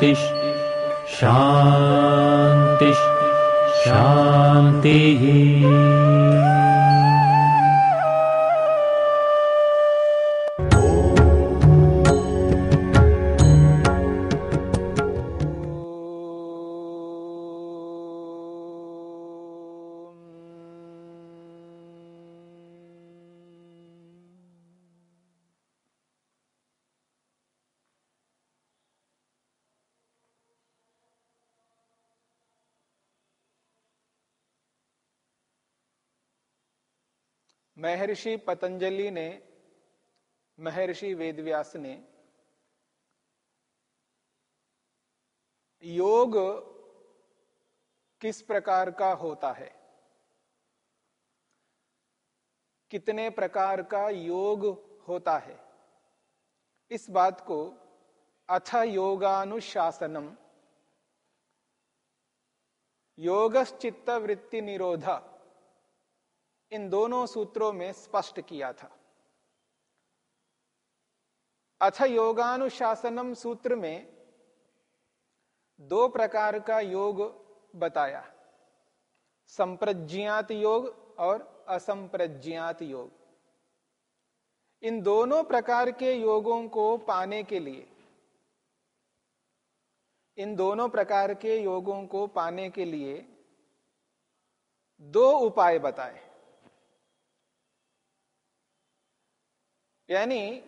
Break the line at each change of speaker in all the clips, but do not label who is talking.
शान्तिः शांति। शान्तिः
महर्षि पतंजलि ने, महर्षि वेदव्यास ने योग किस प्रकार का होता है? कितने प्रकार का योग होता है? इस बात को अथ योगानुशासनम। योगश्चित्त वृत्ति निरोधा इन दोनों सूत्रों में स्पष्ट किया था। अथ योगानुशासनम सूत्र में दो प्रकार का योग बताया। संप्रज्ञात योग और असंप्रज्ञात योग। इन दोनों प्रकार के योगों को पाने के लिए, इन दोनों प्रकार के योगों को पाने के लिए दो उपाय बताए। यानी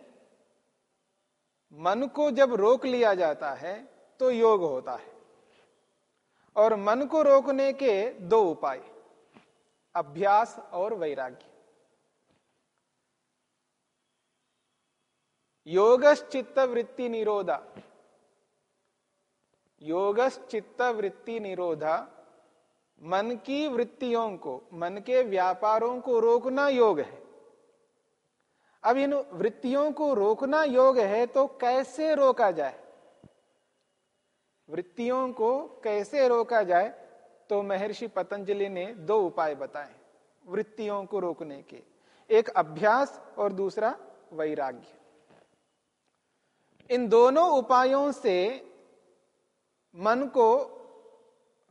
मन को जब रोक लिया जाता है तो योग होता है। और मन को रोकने के दो उपाय, अभ्यास और वैराग्य। योगश्चित्त वृत्ति निरोधा। योगश्चित्त वृत्ति निरोधा मन की वृत्तियों को, मन के व्यापारों को रोकना योग है। अब इन वृत्तियों को रोकना योग है तो कैसे रोका जाए? वृत्तियों को कैसे रोका जाए? तो महर्षि पतंजलि ने दो उपाय बताए वृत्तियों को रोकने के। एक, अभ्यास और दूसरा, वैराग्य। इन दोनों उपायों से मन को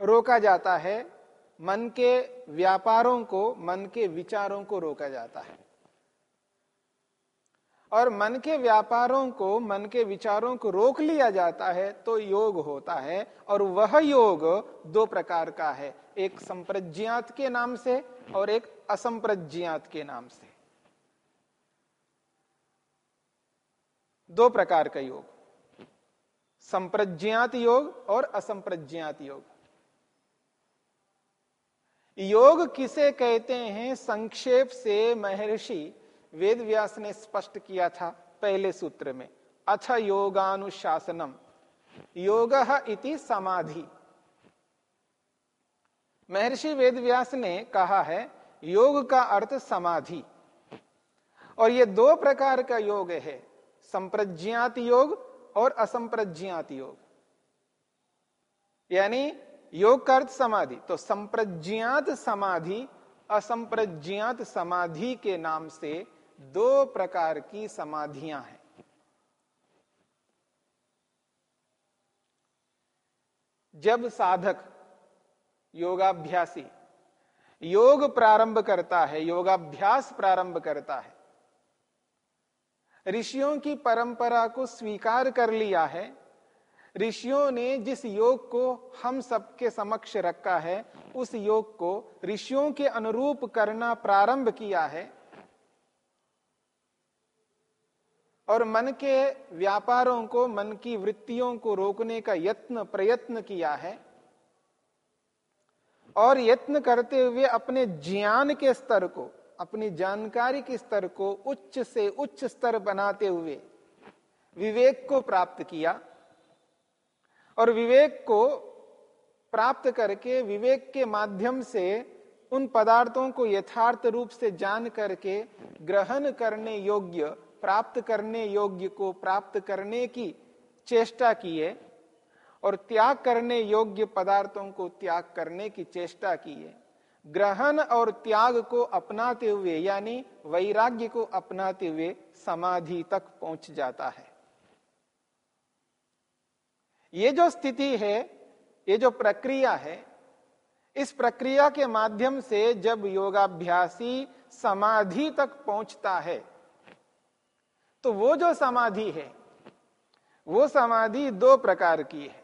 रोका जाता है, मन के व्यापारों को, मन के विचारों को रोका जाता है। और मन के व्यापारों को, मन के विचारों को रोक लिया जाता है तो योग होता है। और वह योग दो प्रकार का है। एक संप्रज्ञात के नाम से और एक असंप्रज्ञात के नाम से। दो प्रकार का योग। संप्रज्ञात योग और असंप्रज्ञात योग। योग किसे कहते हैं? संक्षेप से महर्षि वेद व्यास ने स्पष्ट किया था पहले सूत्र में। अथ योगानुशासनम। योग इति समाधि। महर्षि वेद व्यास ने कहा है, योग का अर्थ समाधि। और ये दो प्रकार का योग है, संप्रज्ञात योग और असंप्रज्ञात योग। यानी योग का अर्थ समाधि तो संप्रज्ञात समाधि, असंप्रज्ञात समाधि के नाम से दो प्रकार की समाधियाँ हैं। जब साधक, योगाभ्यासी, योग प्रारंभ करता है, योगाभ्यास प्रारंभ करता है, ऋषियों की परंपरा को स्वीकार कर लिया है, ऋषियों ने जिस योग को हम सबके समक्ष रखा है, उस योग को ऋषियों के अनुरूप करना प्रारंभ किया है और मन के व्यापारों को, मन की वृत्तियों को रोकने का यत्न, प्रयत्न किया है। और यत्न करते हुए अपने ज्ञान के स्तर को, अपनी जानकारी के स्तर को उच्च से उच्च स्तर बनाते हुए विवेक को प्राप्त किया। और विवेक को प्राप्त करके, विवेक के माध्यम से उन पदार्थों को यथार्थ रूप से जान करके ग्रहण करने योग्य प्राप्त करने योग्य को प्राप्त करने की चेष्टा की है और त्याग करने योग्य पदार्थों को त्याग करने की चेष्टा की है। ग्रहण और त्याग को अपनाते हुए, यानी वैराग्य को अपनाते हुए समाधि तक पहुँच जाता है। ये जो स्थिति है, ये जो प्रक्रिया है, इस प्रक्रिया के माध्यम से जब योगाभ्यासी समाधि तक पहुँचता है तो वो जो समाधि है, वो समाधि दो प्रकार की है।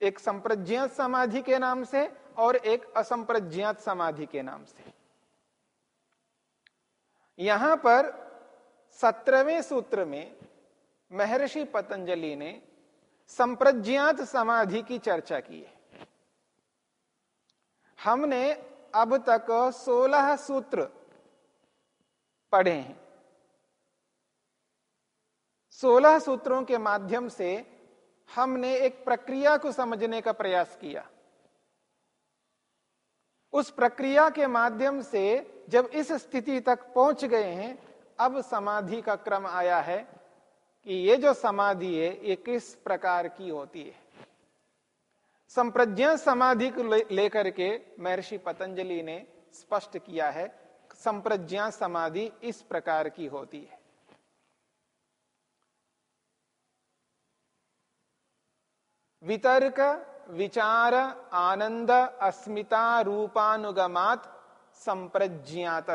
एक संप्रज्ञात समाधि के नाम से और एक असंप्रज्ञात समाधि के नाम से। यहाँ पर सत्रहवें सूत्र में महर्षि पतंजलि ने संप्रज्ञात समाधि की चर्चा की है। हमने अब तक सोलह सूत्र पढ़े हैं। सोलह सूत्रों के माध्यम से हमने एक प्रक्रिया को समझने का प्रयास किया। उस प्रक्रिया के माध्यम से जब इस स्थिति तक पहुँच गए हैं, अब समाधि का क्रम आया है कि ये जो समाधि है, ये किस प्रकार की होती है। संप्रज्ञा समाधि को लेकर के महर्षि पतंजलि ने स्पष्ट किया है, संप्रज्ञा समाधि इस प्रकार की होती है। वितर्क, विचार, आनंद अस्मिता रूपानुगमात संप्रज्ञात।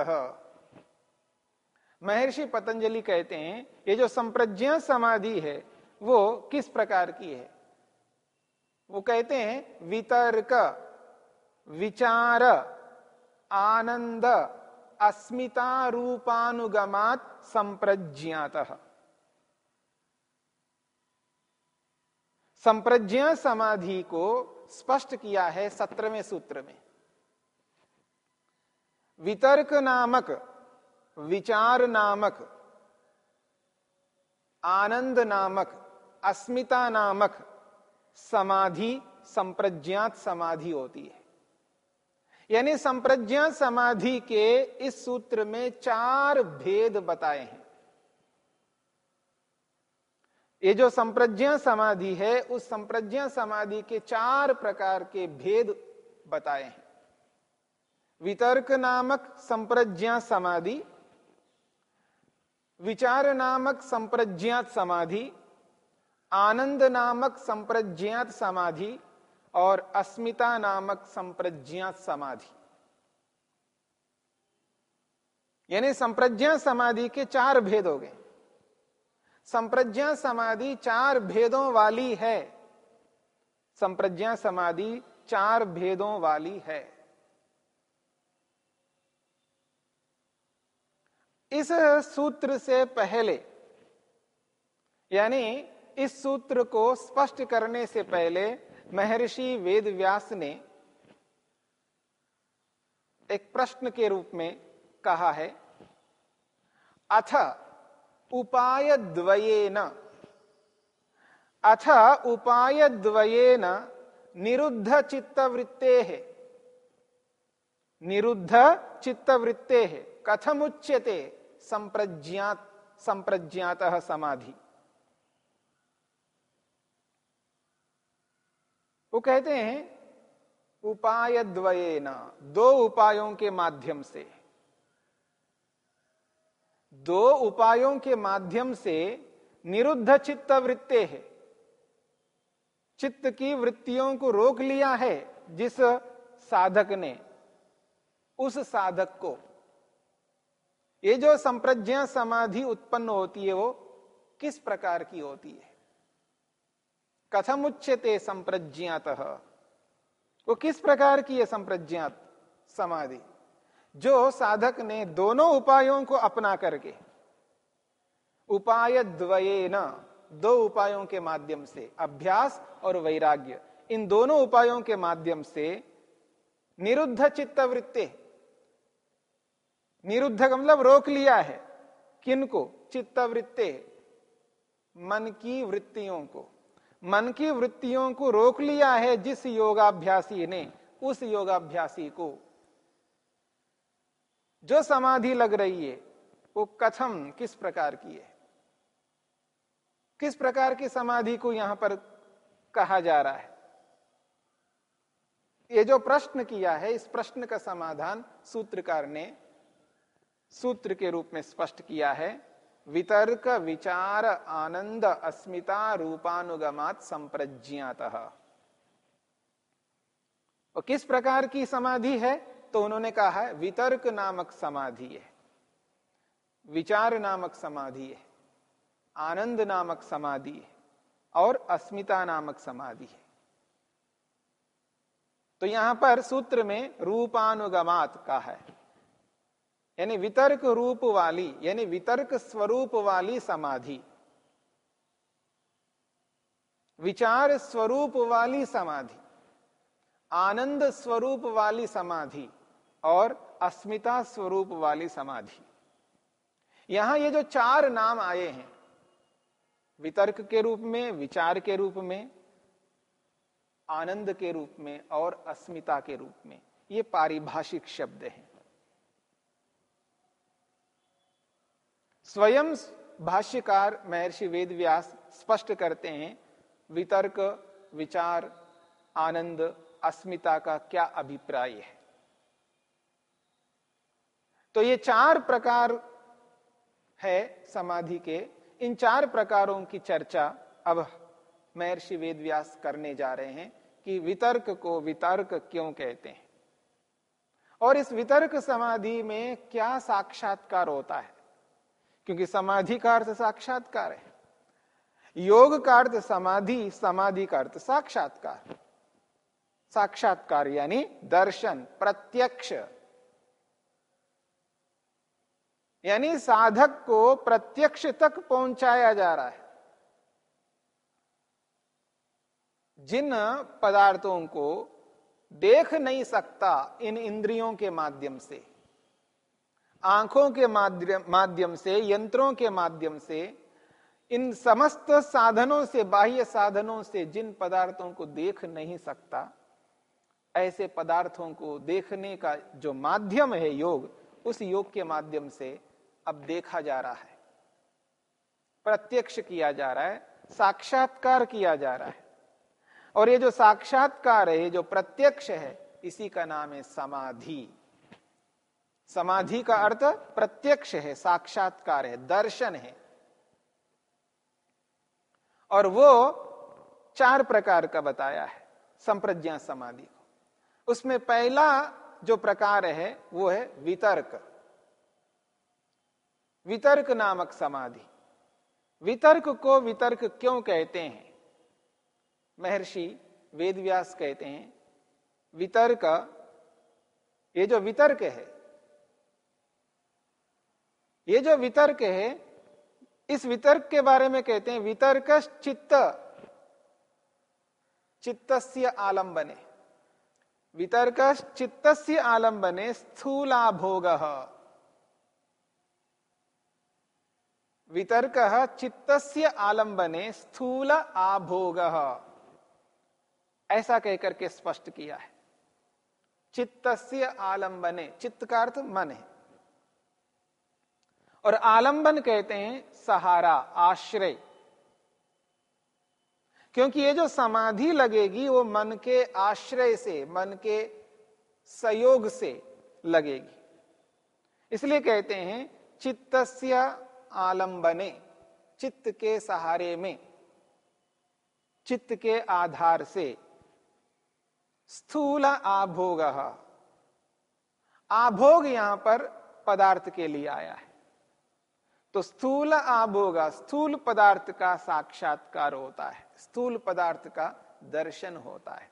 महर्षि पतंजलि कहते हैं, ये जो संप्रज्ञा समाधि है, वो किस प्रकार की है? वो कहते हैं, वितर्क, विचार, आनंद अस्मिता रूपानुगमात संप्रज्ञात। संप्रज्ञा समाधि को स्पष्ट किया है सत्रहवें सूत्र में। वितर्क नामक, विचार नामक, आनंद नामक, अस्मिता नामक समाधि, संप्रज्ञात समाधि होती है। यानी संप्रज्ञात समाधि के इस सूत्र में चार भेद बताए हैं। ये जो संप्रज्ञा समाधि है, उस संप्रज्ञा समाधि के चार प्रकार के भेद बताए हैं। वितर्क नामक संप्रज्ञा समाधि, विचार नामक संप्रज्ञात समाधि, आनंद नामक संप्रज्ञात समाधि और अस्मिता नामक संप्रज्ञात समाधि। यानी संप्रज्ञा समाधि के चार भेद हो गए। संप्रज्ञा समाधि चार भेदों वाली है। संप्रज्ञा समाधि चार भेदों वाली है। इस सूत्र से पहले, यानी इस सूत्र को स्पष्ट करने से पहले, महर्षि वेद व्यास ने एक प्रश्न के रूप में कहा है, अथ उपाय द्वयेन अथ उपाय द्वयेन निरुद्ध चित्तवृत्ते निरुद्ध चित्तवृत्ते कथम उच्यते संप्रज्ञात संप्रज्ञात समाधि। वो कहते हैं उपाय द्वयेन दो उपायों के माध्यम से। दो उपायों के माध्यम से निरुद्ध चित्त वृत्ते है। चित्त की वृत्तियों को रोक लिया है जिस साधक ने, उस साधक को। ये जो संप्रज्ञा समाधि उत्पन्न होती है वो किस प्रकार की होती है? कथम उच्चते संप्रज्ञात। वो किस प्रकार की है संप्रज्ञात समाधि? जो साधक ने दोनों उपायों को अपना करके उपाय द्वये न दो उपायों के माध्यम से, अभ्यास और वैराग्य, इन दोनों उपायों के माध्यम से निरुद्ध चित्तवृत्ति, निरुद्ध का मतलब रोक लिया है, किनको? चित्तवृत्ते, मन की वृत्तियों को। मन की वृत्तियों को रोक लिया है जिस योगाभ्यासी ने, उस योगाभ्यासी को। जो समाधि लग रही है, वो कथम किस प्रकार की है? किस प्रकार की समाधि को यहाँ पर कहा जा रहा है? ये जो प्रश्न किया है, इस प्रश्न का समाधान सूत्रकार ने सूत्र के रूप में स्पष्ट किया है। वितर्क विचार आनंद अस्मिता रूपानुगमात संप्रज्ञात। और किस प्रकार की समाधि है? तो उन्होंने कहा है, वितर्क नामक समाधि है, विचार नामक समाधि है, आनंद नामक समाधि है, और अस्मिता नामक समाधि है। तो यहाँ पर सूत्र में रूपानुगमात का है, यानी वितर्क रूप वाली, यानी वितर्क स्वरूप वाली समाधि, विचार स्वरूप वाली समाधि, आनंद स्वरूप वाली समाधि और अस्मिता स्वरूप वाली समाधि। यहाँ ये जो चार नाम आए हैं, वितर्क के रूप में, विचार के रूप में, आनंद के रूप में और अस्मिता के रूप में, ये पारिभाषिक शब्द हैं। स्वयं भाष्यकार महर्षि वेदव्यास स्पष्ट करते हैं, वितर्क, विचार, आनंद, अस्मिता का क्या अभिप्राय है। तो ये चार प्रकार है समाधि के। इन चार प्रकारों की चर्चा अब महर्षि वेदव्यास करने जा रहे हैं कि वितर्क को वितर्क क्यों कहते हैं। और इस वितर्क समाधि में क्या साक्षात्कार होता है? क्योंकि समाधि का अर्थ साक्षात्कार है। योग का अर्थ समाधि समाधि का अर्थ साक्षात्कार। साक्षात्कार यानी दर्शन, प्रत्यक्ष। यानी साधक को प्रत्यक्ष तक पहुँचाया जा रहा है। जिन पदार्थों को देख नहीं सकता इन इंद्रियों के माध्यम से, आँखों के माध्यम से, यंत्रों के माध्यम से, इन समस्त साधनों से, बाह्य साधनों से जिन पदार्थों को देख नहीं सकता, ऐसे पदार्थों को देखने का जो माध्यम है योग, उस योग के माध्यम से अब देखा जा रहा है। प्रत्यक्ष किया जा रहा है, साक्षात्कार किया जा रहा है। और ये जो साक्षात्कार है जो प्रत्यक्ष है, इसी का नाम है समाधि। समाधि का अर्थ प्रत्यक्ष है, साक्षात्कार है, दर्शन है। और वो चार प्रकार का बताया है, संप्रज्ञा समाधि को। उसमें पहला जो प्रकार है, वो है वितर्क। वितर्क नामक समाधि। वितर्क को वितर्क क्यों कहते हैं? महर्षि वेदव्यास कहते हैं, वितर्क, ये जो वितर्क है, ये जो वितर्क है, इस वितर्क के बारे में कहते हैं वितर्क चित्त चित्तस्य आलंबने वितर्क चित्तस्य आलंबने स्थूला भोग वितर्क चित्तस्य आलंबने स्थूल आभोग। ऐसा कहकर के स्पष्ट किया है। चित्तस्य आलंबने चित्त का अर्थ मन है। और आलंबन कहते हैं सहारा, आश्रय। क्योंकि ये जो समाधि लगेगी, वो मन के आश्रय से, मन के सहयोग से लगेगी। इसलिए कहते हैं चित्तस्य आलंबने, चित्त के सहारे में, चित्त के आधार से। स्थूल आभोग आभोग यहाँ पर पदार्थ के लिए आया है। तो स्थूल आभोग, स्थूल पदार्थ का साक्षात्कार होता है, स्थूल पदार्थ का दर्शन होता है।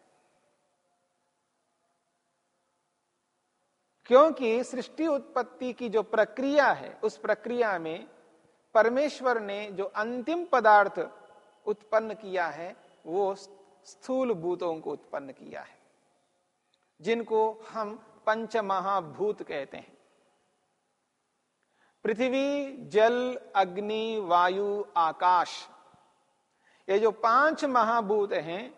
क्योंकि सृष्टि उत्पत्ति की जो प्रक्रिया है, उस प्रक्रिया में परमेश्वर ने जो अंतिम पदार्थ उत्पन्न किया है, वो स्थूल भूतों को उत्पन्न किया है, जिनको हम पंच महाभूत कहते हैं। पृथ्वी, जल, अग्नि, वायु, आकाश, ये जो पाँच महाभूत हैं,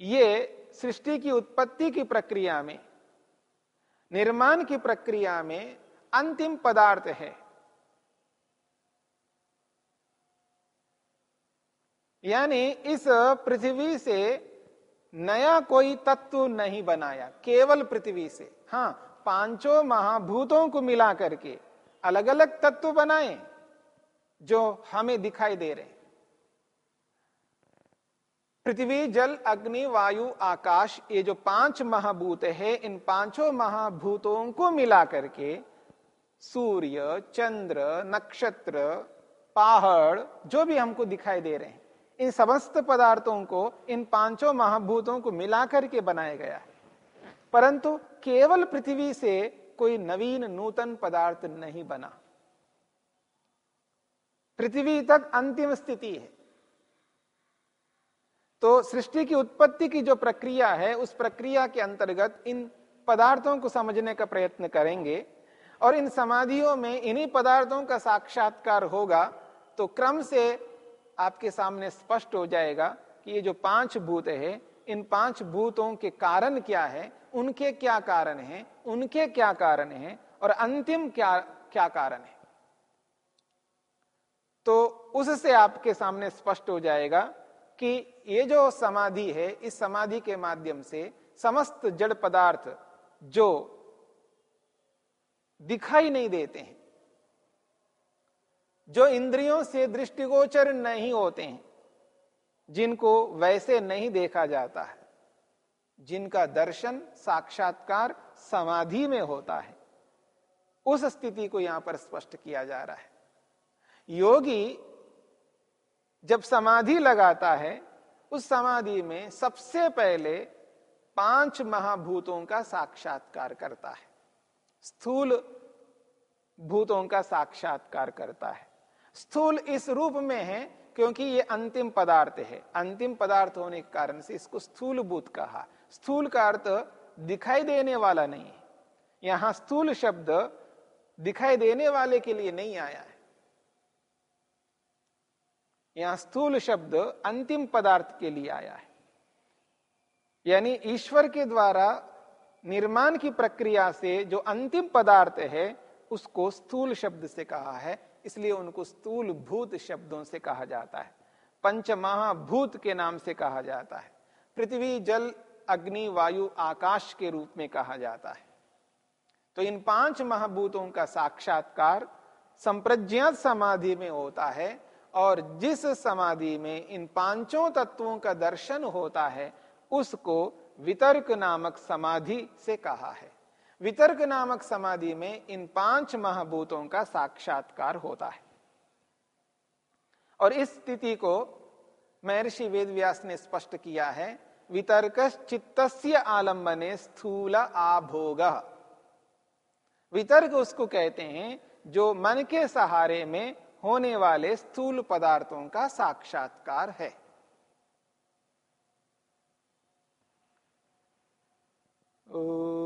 ये सृष्टि की उत्पत्ति की प्रक्रिया में, निर्माण की प्रक्रिया में अंतिम पदार्थ है। यानी इस पृथ्वी से नया कोई तत्व नहीं बनाया, केवल पृथ्वी से। हाँ पाँचों महाभूतों को मिला करके अलग अलग तत्व बनाए, जो हमें दिखाई दे रहे पृथ्वी, जल, अग्नि, वायु, आकाश, ये जो पाँच महाभूत है, इन पाँचों महाभूतों को मिला करके सूर्य, चंद्र, नक्षत्र, पहाड़, जो भी हमको दिखाई दे रहे हैं इन समस्त पदार्थों को, इन पाँचों महाभूतों को मिलाकर के बनाया गया है। परंतु केवल पृथ्वी से कोई नवीन नूतन पदार्थ नहीं बना। पृथ्वी तक अंतिम स्थिति है। तो सृष्टि की उत्पत्ति की जो प्रक्रिया है, उस प्रक्रिया के अंतर्गत इन पदार्थों को समझने का प्रयत्न करेंगे और इन समाधियों में इन्हीं पदार्थों का साक्षात्कार होगा तो क्रम से आपके सामने स्पष्ट हो जाएगा कि ये जो पाँच भूत है, इन पाँच भूतों के कारण क्या है, उनके क्या कारण है, उनके क्या कारण है, और अंतिम क्या क्या कारण है। तो उससे आपके सामने स्पष्ट हो जाएगा कि ये जो समाधि है, इस समाधि के माध्यम से समस्त जड़ पदार्थ जो दिखाई नहीं देते हैं जो इंद्रियों से दृष्टिगोचर नहीं होते हैं, जिनको वैसे नहीं देखा जाता है, जिनका दर्शन साक्षात्कार समाधि में होता है, उस स्थिति को यहाँ पर स्पष्ट किया जा रहा है। योगी जब समाधि लगाता है, उस समाधि में सबसे पहले पाँच महाभूतों का साक्षात्कार करता है। स्थूल भूतों का साक्षात्कार करता है। स्थूल इस रूप में है क्योंकि ये अंतिम पदार्थ है। अंतिम पदार्थ होने के कारण से इसको स्थूल भूत कहा। स्थूल का अर्थ दिखाई देने वाला नहीं है। यहाँ स्थूल शब्द दिखाई देने वाले के लिए नहीं आया है। यहाँ स्थूल शब्द अंतिम पदार्थ के लिए आया है। यानी ईश्वर के द्वारा निर्माण की प्रक्रिया से जो अंतिम पदार्थ है, उसको स्थूल शब्द से कहा है। इसलिए उनको स्थूल भूत शब्दों से कहा जाता है। पंच महाभूत के नाम से कहा जाता है। पृथ्वी, जल, अग्नि, वायु, आकाश के रूप में कहा जाता है। तो इन पाँच महाभूतों का साक्षात्कार संप्रज्ञात समाधि में होता है और जिस समाधि में इन पाँचों तत्वों का दर्शन होता है, उसको वितर्क नामक समाधि से कहा है। वितर्क नामक समाधि में इन पाँच महाभूतों का साक्षात्कार होता है। और इस स्थिति को महर्षि वेदव्यास ने स्पष्ट किया है, वितर्क चित्तस्य आलंबने स्थूल आभोग। वितर्क उसको कहते हैं जो मन के सहारे में होने वाले स्थूल पदार्थों का साक्षात्कार है। ओ...